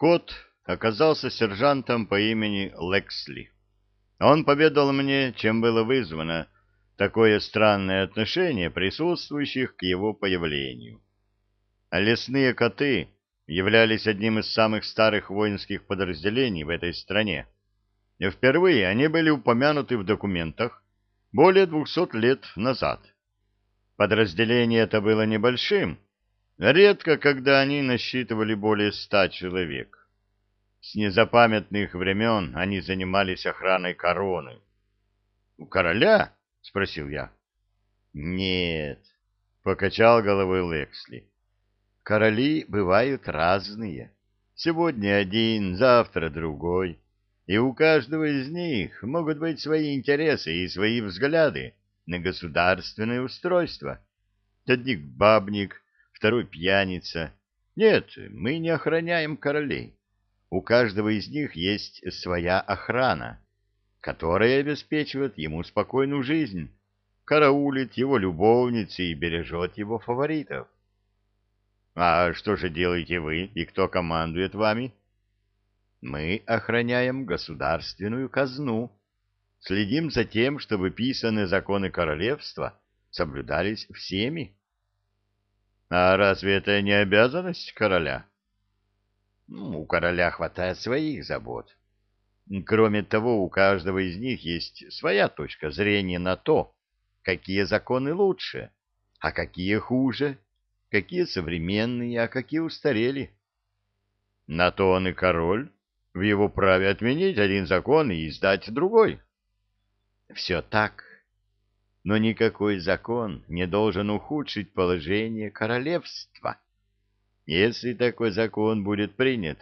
Кот оказался сержантом по имени Лексли. Он поведал мне, чем было вызвано такое странное отношение присутствующих к его появлению. Лесные коты являлись одним из самых старых воинских подразделений в этой стране. Впервые они были упомянуты в документах более двухсот лет назад. Подразделение это было небольшим, редко когда они насчитывали более ста человек. С незапамятных времен они занимались охраной короны. — У короля? — спросил я. — Нет, — покачал головой Лексли. — Короли бывают разные. Сегодня один, завтра другой. И у каждого из них могут быть свои интересы и свои взгляды на государственное устройство. Одних бабник, второй пьяница. Нет, мы не охраняем королей. У каждого из них есть своя охрана, которая обеспечивает ему спокойную жизнь, караулит его любовницы и бережет его фаворитов. А что же делаете вы и кто командует вами? Мы охраняем государственную казну, следим за тем, чтобы писанные законы королевства соблюдались всеми. А разве это не обязанность короля? Ну, у короля хватает своих забот. Кроме того, у каждого из них есть своя точка зрения на то, какие законы лучше, а какие хуже, какие современные, а какие устарели. На то он и король, в его праве отменить один закон и издать другой. Все так, но никакой закон не должен ухудшить положение королевства. Если такой закон будет принят,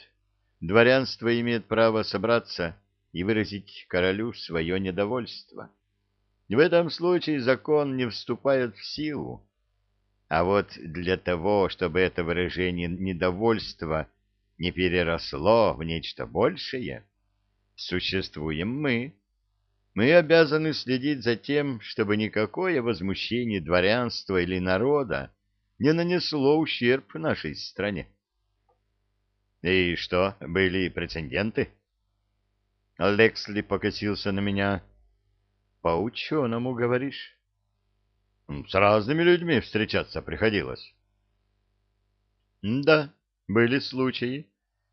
дворянство имеет право собраться и выразить королю свое недовольство. В этом случае закон не вступает в силу. А вот для того, чтобы это выражение недовольства не переросло в нечто большее, существуем мы. Мы обязаны следить за тем, чтобы никакое возмущение дворянства или народа не нанесло ущерб нашей стране. И что, были прецеденты? Лексли покосился на меня. По ученому, говоришь? С разными людьми встречаться приходилось. Да, были случаи,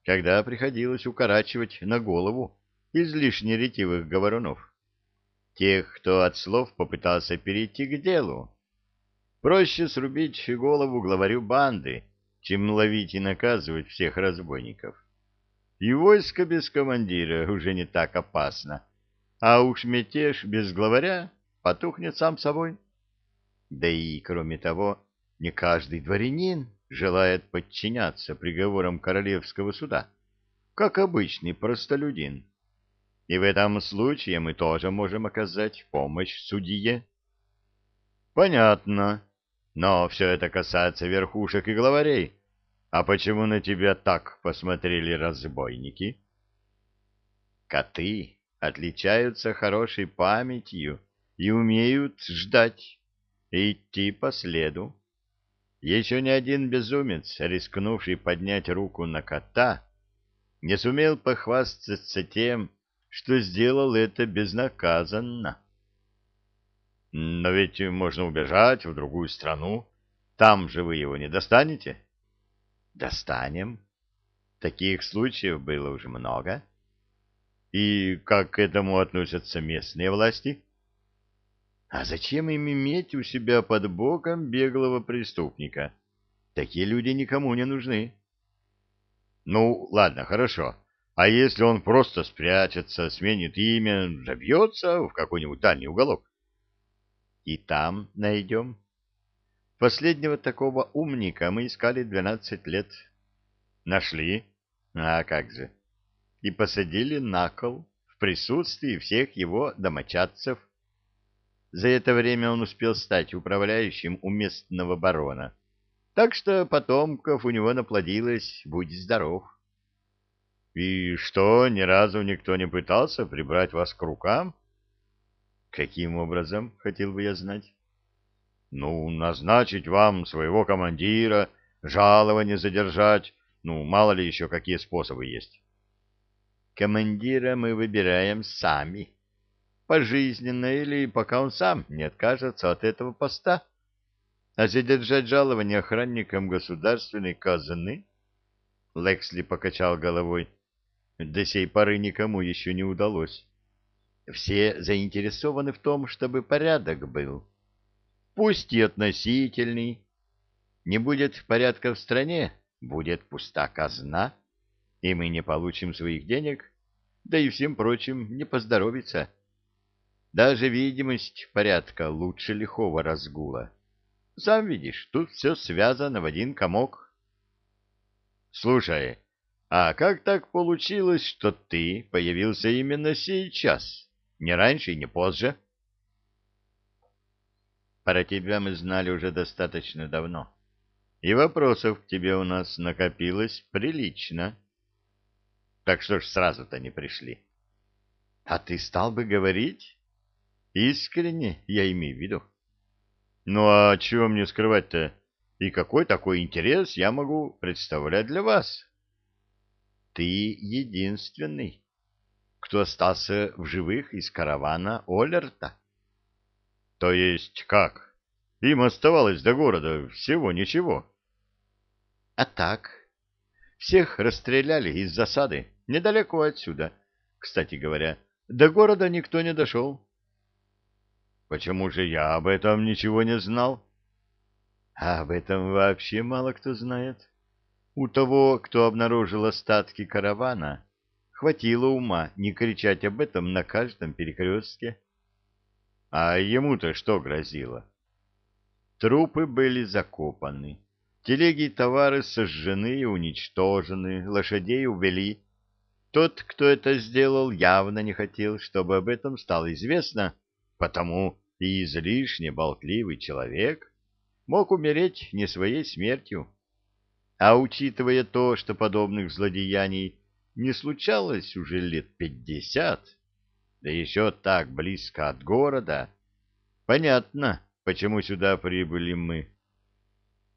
когда приходилось укорачивать на голову излишне ретивых говорунов. Тех, кто от слов попытался перейти к делу. Проще срубить голову главарю банды, чем ловить и наказывать всех разбойников. И войско без командира уже не так опасно, а уж мятеж без главаря потухнет сам собой. Да и, кроме того, не каждый дворянин желает подчиняться приговорам королевского суда, как обычный простолюдин. И в этом случае мы тоже можем оказать помощь судье. Понятно. Но все это касается верхушек и главарей. А почему на тебя так посмотрели разбойники? Коты отличаются хорошей памятью и умеют ждать и идти по следу. Еще ни один безумец, рискнувший поднять руку на кота, не сумел похвастаться тем, что сделал это безнаказанно. Но ведь можно убежать в другую страну. Там же вы его не достанете? Достанем. Таких случаев было уже много. И как к этому относятся местные власти? А зачем им иметь у себя под боком беглого преступника? Такие люди никому не нужны. Ну, ладно, хорошо. А если он просто спрячется, сменит имя, забьется в какой-нибудь дальний уголок? и там найдем. Последнего такого умника мы искали двенадцать лет. Нашли? А как же. И посадили на кол в присутствии всех его домочадцев. За это время он успел стать управляющим у местного барона. Так что потомков у него наплодилось, будь здоров. И что, ни разу никто не пытался прибрать вас к рукам? Каким образом, хотел бы я знать? Ну, назначить вам своего командира, жалование задержать, Ну, мало ли еще какие способы есть. Командира мы выбираем сами. Пожизненно или пока он сам не откажется от этого поста. А задержать жалование охранникам государственной казны? Лексли покачал головой. До сей поры никому еще не удалось. Все заинтересованы в том, чтобы порядок был. Пусть и относительный. Не будет порядка в стране, будет пуста казна, и мы не получим своих денег, да и всем прочим не поздоровится. Даже видимость порядка лучше лихого разгула. Сам видишь, тут все связано в один комок. Слушай, а как так получилось, что ты появился именно сейчас? Не раньше и не позже? Про тебя мы знали уже достаточно давно. И вопросов к тебе у нас накопилось прилично. Так что ж сразу-то не пришли? А ты стал бы говорить? Искренне, я имею в виду. Ну а чего мне скрывать-то? И какой такой интерес я могу представлять для вас? Ты единственный, кто остался в живых из каравана Олерта. То есть как? Им оставалось до города всего ничего. А так, всех расстреляли из засады недалеко отсюда. Кстати говоря, до города никто не дошел. Почему же я об этом ничего не знал? А об этом вообще мало кто знает. У того, кто обнаружил остатки каравана, хватило ума не кричать об этом на каждом перекрестке. А ему-то что грозило? Трупы были закопаны, телеги и товары сожжены и уничтожены, лошадей увели. Тот, кто это сделал, явно не хотел, чтобы об этом стало известно, потому и излишне болтливый человек мог умереть не своей смертью. А учитывая то, что подобных злодеяний не случалось уже лет пятьдесят, да еще так близко от города, понятно, почему сюда прибыли мы.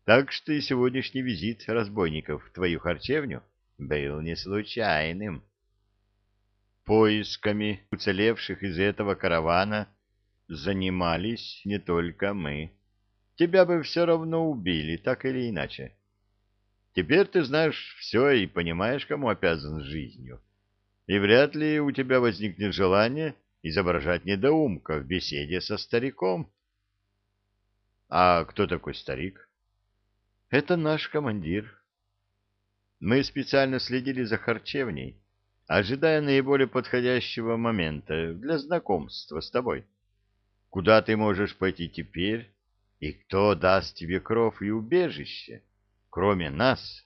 Так что и сегодняшний визит разбойников в твою харчевню был не случайным. Поисками уцелевших из этого каравана занимались не только мы. Тебя бы все равно убили, так или иначе. Теперь ты знаешь все и понимаешь, кому обязан жизнью и вряд ли у тебя возникнет желание изображать недоумка в беседе со стариком. А кто такой старик? Это наш командир. Мы специально следили за харчевней, ожидая наиболее подходящего момента для знакомства с тобой. Куда ты можешь пойти теперь, и кто даст тебе кров и убежище, кроме нас?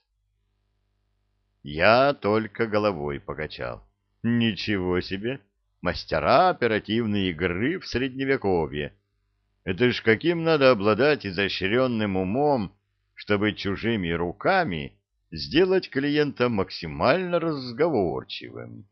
Я только головой покачал. Ничего себе! Мастера оперативной игры в Средневековье. Это ж каким надо обладать изощренным умом, чтобы чужими руками сделать клиента максимально разговорчивым.